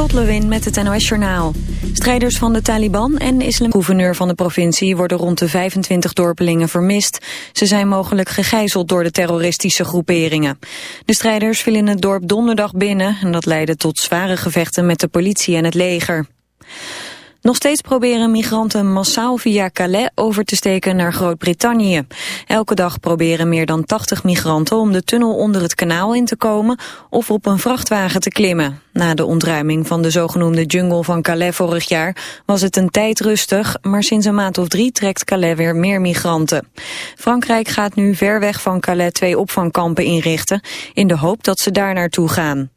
Lot Lewin met het NOS Journaal. Strijders van de Taliban en islam-gouverneur van de provincie... worden rond de 25 dorpelingen vermist. Ze zijn mogelijk gegijzeld door de terroristische groeperingen. De strijders vielen het dorp donderdag binnen... en dat leidde tot zware gevechten met de politie en het leger. Nog steeds proberen migranten massaal via Calais over te steken naar Groot-Brittannië. Elke dag proberen meer dan 80 migranten om de tunnel onder het kanaal in te komen of op een vrachtwagen te klimmen. Na de ontruiming van de zogenoemde jungle van Calais vorig jaar was het een tijd rustig, maar sinds een maand of drie trekt Calais weer meer migranten. Frankrijk gaat nu ver weg van Calais twee opvangkampen inrichten in de hoop dat ze daar naartoe gaan.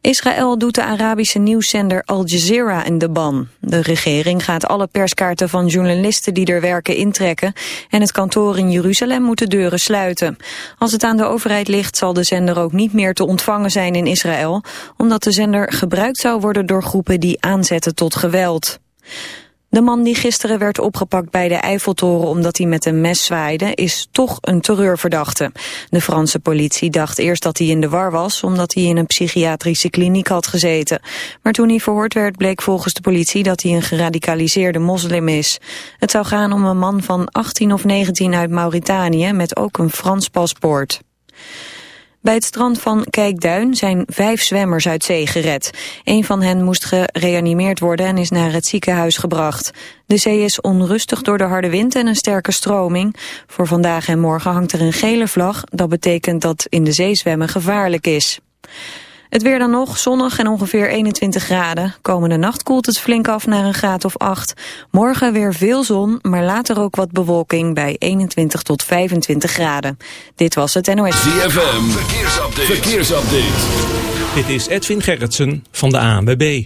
Israël doet de Arabische nieuwszender Al Jazeera in de ban. De regering gaat alle perskaarten van journalisten die er werken intrekken... en het kantoor in Jeruzalem moet de deuren sluiten. Als het aan de overheid ligt zal de zender ook niet meer te ontvangen zijn in Israël... omdat de zender gebruikt zou worden door groepen die aanzetten tot geweld. De man die gisteren werd opgepakt bij de Eiffeltoren omdat hij met een mes zwaaide, is toch een terreurverdachte. De Franse politie dacht eerst dat hij in de war was omdat hij in een psychiatrische kliniek had gezeten. Maar toen hij verhoord werd bleek volgens de politie dat hij een geradicaliseerde moslim is. Het zou gaan om een man van 18 of 19 uit Mauritanië met ook een Frans paspoort. Bij het strand van Kijkduin zijn vijf zwemmers uit zee gered. Een van hen moest gereanimeerd worden en is naar het ziekenhuis gebracht. De zee is onrustig door de harde wind en een sterke stroming. Voor vandaag en morgen hangt er een gele vlag. Dat betekent dat in de zee zwemmen gevaarlijk is. Het weer dan nog, zonnig en ongeveer 21 graden. Komende nacht koelt het flink af naar een graad of 8. Morgen weer veel zon, maar later ook wat bewolking bij 21 tot 25 graden. Dit was het NOS. ZFM, verkeersupdate. verkeersupdate. Dit is Edwin Gerritsen van de ANWB.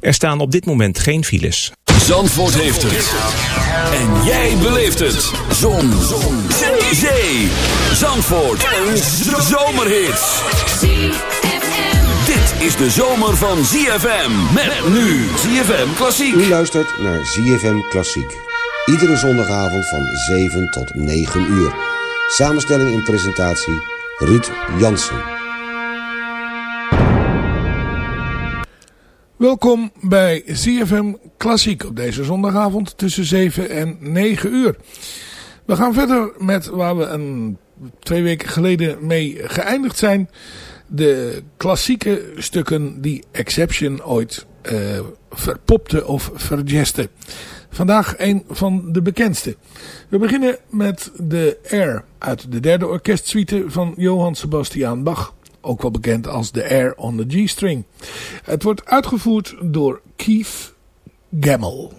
Er staan op dit moment geen files. Zandvoort heeft het. En jij beleeft het. Zon. zon. Zee. Zandvoort. Een zomerhit is de zomer van ZFM. Met nu ZFM Klassiek. U luistert naar ZFM Klassiek. Iedere zondagavond van 7 tot 9 uur. Samenstelling en presentatie Ruud Jansen. Welkom bij ZFM Klassiek op deze zondagavond tussen 7 en 9 uur. We gaan verder met waar we een, twee weken geleden mee geëindigd zijn de klassieke stukken die Exception ooit uh, verpopte of vergeste. Vandaag een van de bekendste. We beginnen met de Air uit de derde orkestsuite van Johann Sebastian Bach. Ook wel bekend als de Air on the G-string. Het wordt uitgevoerd door Keith Gammel.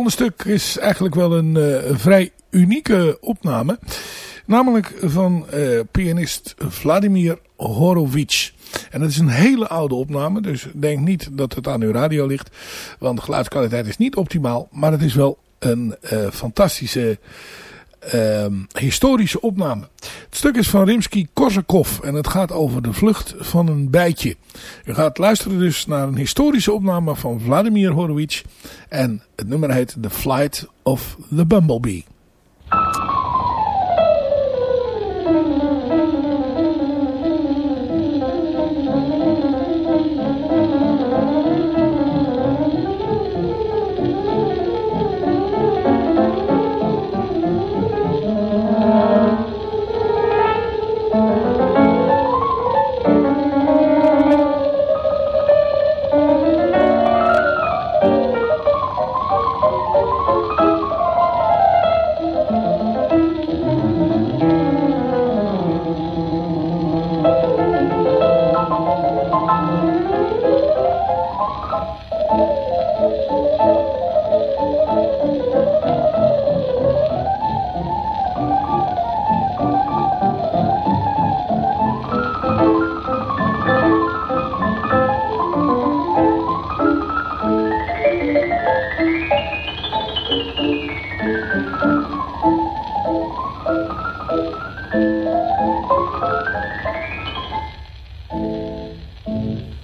Volgende stuk is eigenlijk wel een, een vrij unieke opname. Namelijk van pianist Vladimir Horowitz. En dat is een hele oude opname, dus denk niet dat het aan uw radio ligt. Want de geluidskwaliteit is niet optimaal, maar het is wel een uh, fantastische uh, historische opname. Het stuk is van Rimsky-Korsakov en het gaat over de vlucht van een bijtje. U gaat luisteren dus naar een historische opname van Vladimir Horowitz en het nummer heet The Flight of the Bumblebee.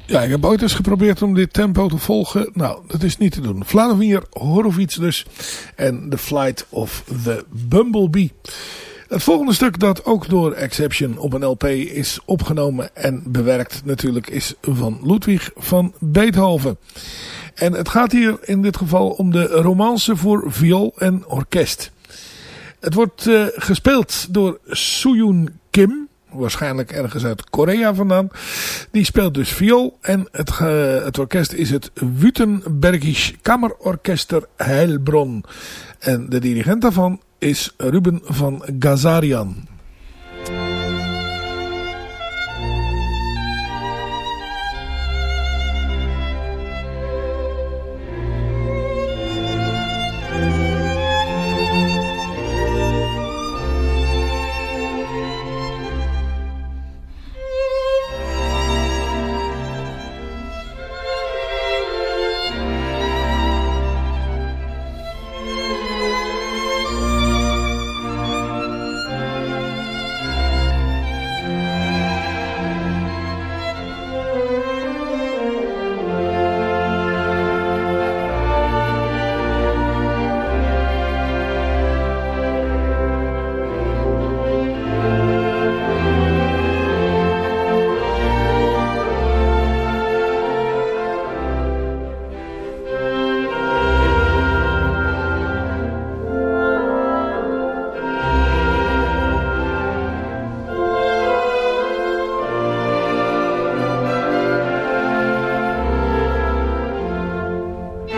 Ik heb ooit eens geprobeerd om dit tempo te volgen. Nou, dat is niet te doen. Vladimir Horowitz dus. En The Flight of the Bumblebee. Het volgende stuk dat ook door Exception op een LP is opgenomen en bewerkt natuurlijk is van Ludwig van Beethoven. En het gaat hier in dit geval om de romance voor viool en orkest. Het wordt uh, gespeeld door Sooyoon Kim waarschijnlijk ergens uit Korea vandaan. Die speelt dus viool en het, het orkest is het Württembergisch Kammerorkester Heilbronn. En de dirigent daarvan is Ruben van Gazarian.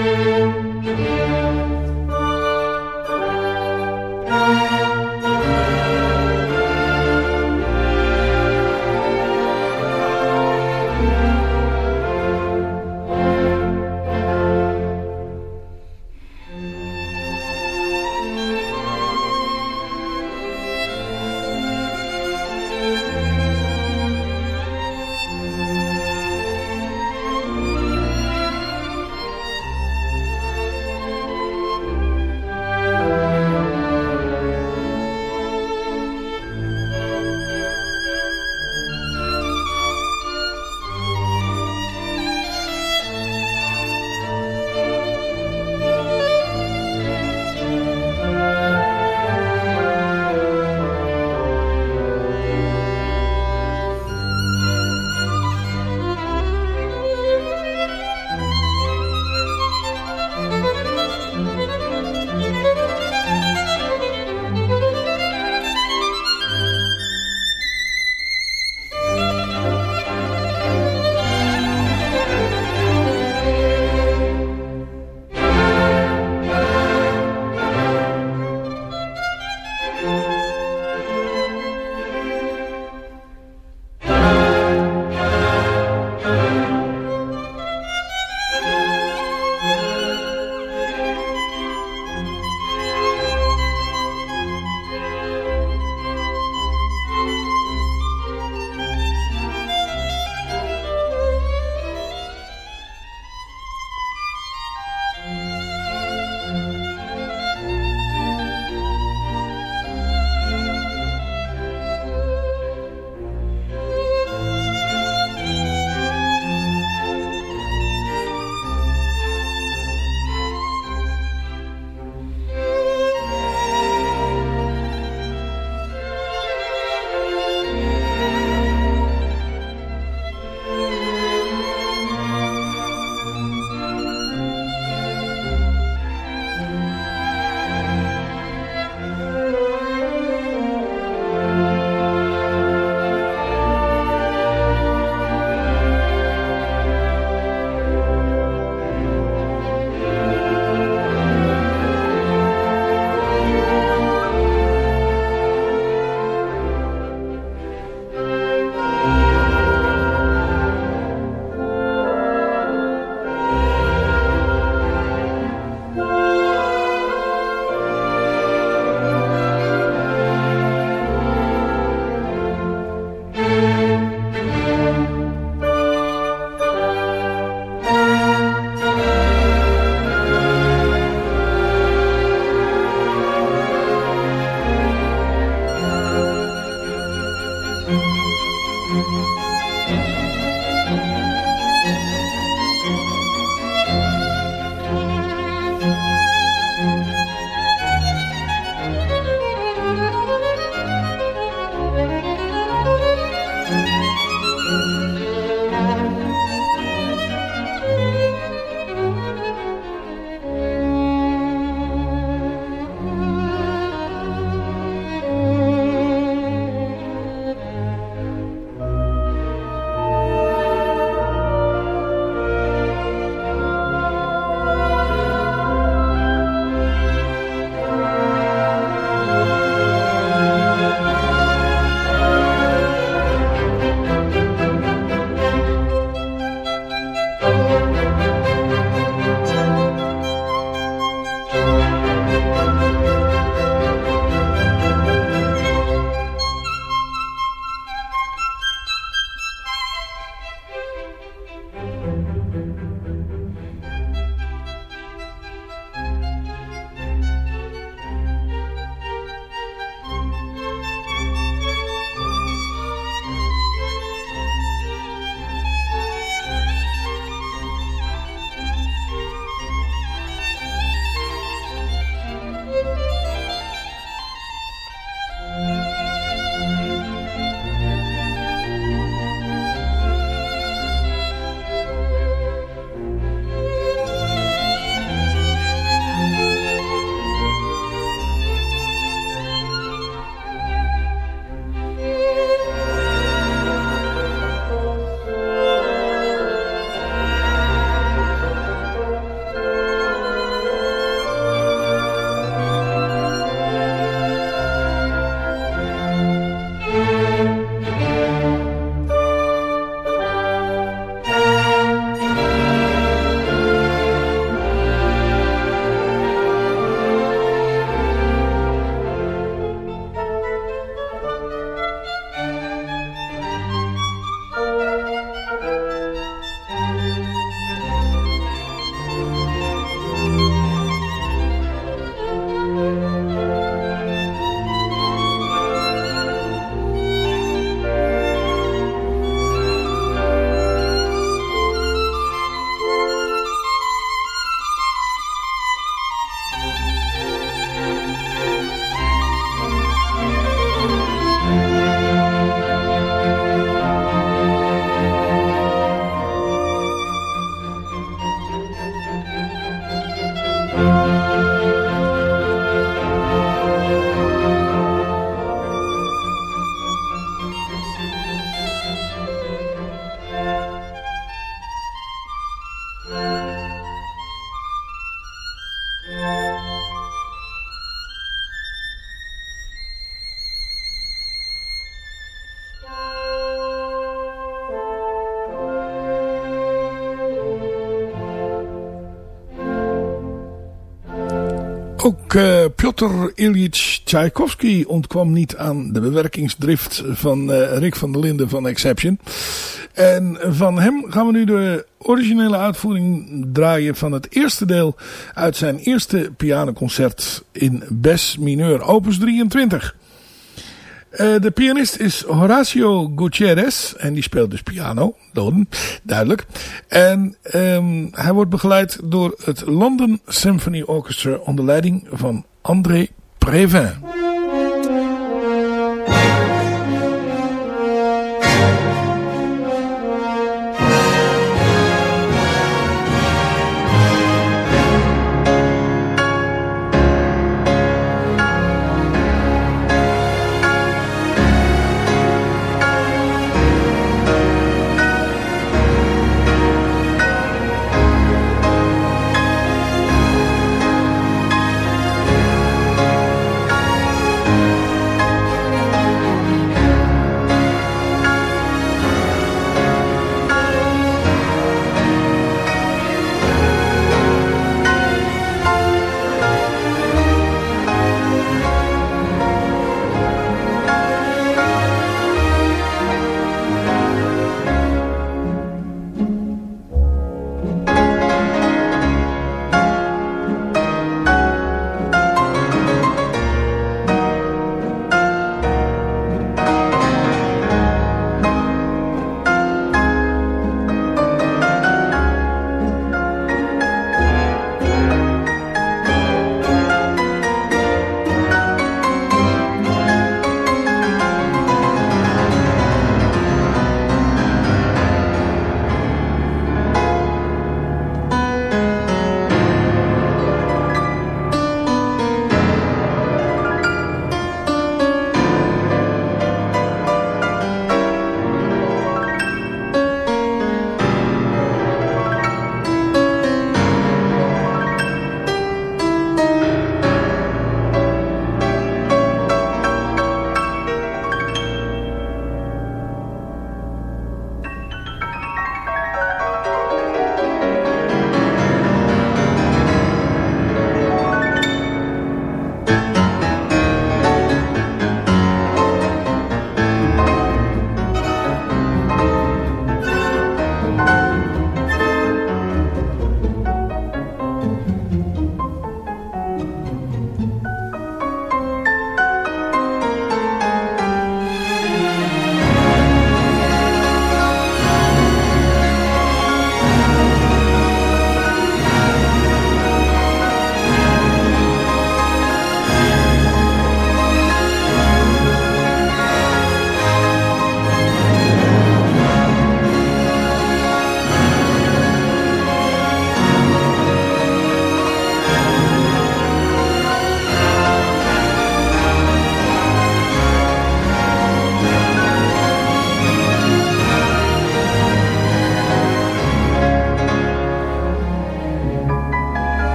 Música Ook uh, Piotr Ilyich Tchaikovsky ontkwam niet aan de bewerkingsdrift van uh, Rick van der Linden van Exception. En van hem gaan we nu de originele uitvoering draaien van het eerste deel uit zijn eerste pianoconcert in Bes mineur, opus 23. Uh, de pianist is Horacio Gutierrez. En die speelt dus piano. Doden, duidelijk. En um, hij wordt begeleid door het London Symphony Orchestra onder leiding van André Previn.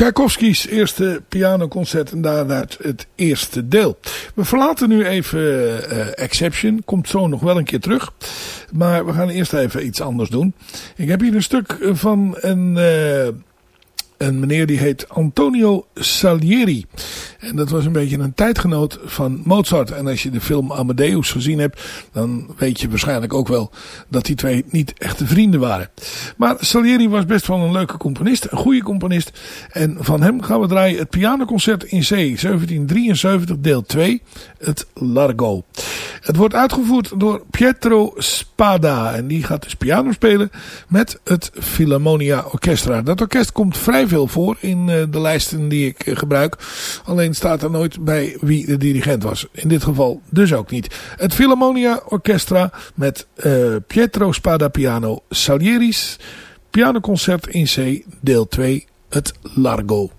Tchaikovsky's eerste pianoconcert en daaruit het eerste deel. We verlaten nu even uh, Exception, komt zo nog wel een keer terug. Maar we gaan eerst even iets anders doen. Ik heb hier een stuk van een... Uh, een meneer die heet Antonio Salieri. En dat was een beetje een tijdgenoot van Mozart. En als je de film Amadeus gezien hebt, dan weet je waarschijnlijk ook wel dat die twee niet echte vrienden waren. Maar Salieri was best wel een leuke componist, een goede componist. En van hem gaan we draaien het pianoconcert in C, 1773, deel 2, het Largo. Het wordt uitgevoerd door Pietro Spada. En die gaat dus piano spelen met het Philharmonia Orchestra. Dat orkest komt vrij veel voor in eh, de lijsten die ik eh, gebruik. Alleen staat er nooit bij wie de dirigent was. In dit geval dus ook niet. Het Philharmonia Orchestra met uh, Pietro Spada piano Salieri's pianoconcert in C deel 2 het Largo.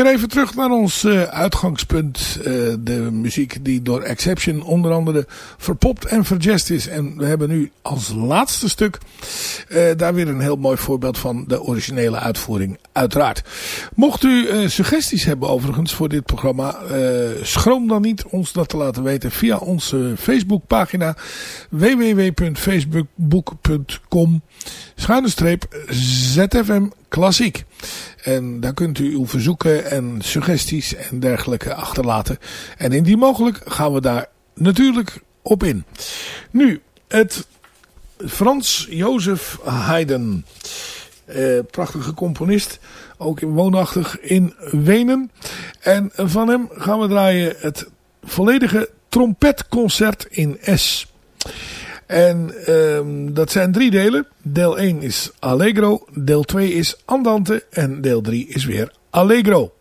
Weer even terug naar ons uh, uitgangspunt. Uh, de muziek die door Exception onder andere verpopt en verjest is. En we hebben nu als laatste stuk uh, daar weer een heel mooi voorbeeld van de originele uitvoering. Uiteraard. Mocht u suggesties hebben overigens voor dit programma. schroom dan niet ons dat te laten weten via onze Facebookpagina. www.facebook.com schuine streep ZFM Klassiek. En daar kunt u uw verzoeken en suggesties en dergelijke achterlaten. En indien mogelijk gaan we daar natuurlijk op in. Nu, het Frans Jozef Haydn. Eh, prachtige componist. Ook woonachtig in Wenen. En van hem gaan we draaien het volledige trompetconcert in S. En um, dat zijn drie delen. Deel 1 is Allegro, deel 2 is Andante en deel 3 is weer Allegro.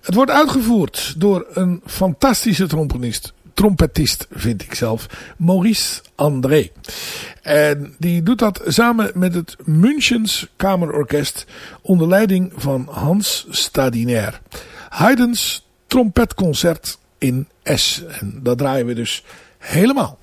Het wordt uitgevoerd door een fantastische trompetist, trompetist vind ik zelf, Maurice André. En die doet dat samen met het Münchens Kamerorkest onder leiding van Hans Stadinair. Haydn's trompetconcert in S. En dat draaien we dus helemaal.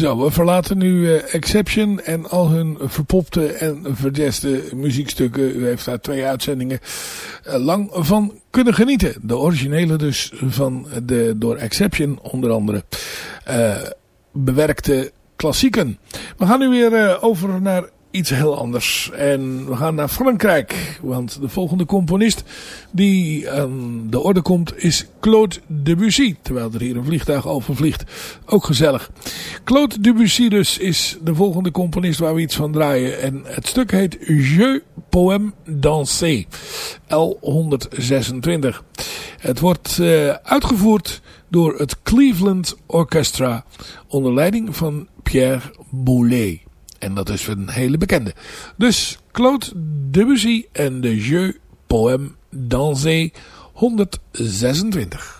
Zo, we verlaten nu uh, Exception en al hun verpopte en verjeste muziekstukken. U heeft daar twee uitzendingen uh, lang van kunnen genieten. De originele dus van de door Exception onder andere uh, bewerkte klassieken. We gaan nu weer over naar iets heel anders. En we gaan naar Frankrijk. Want de volgende componist die aan de orde komt is Claude Debussy. Terwijl er hier een vliegtuig over vliegt. Ook gezellig. Claude Debussy dus is de volgende componist waar we iets van draaien. En het stuk heet Je Poème Dansé. L126. Het wordt uh, uitgevoerd door het Cleveland Orchestra. Onder leiding van Pierre Boulez. En dat is een hele bekende. Dus Claude Debussy en de Jeu Poème Dansé 126.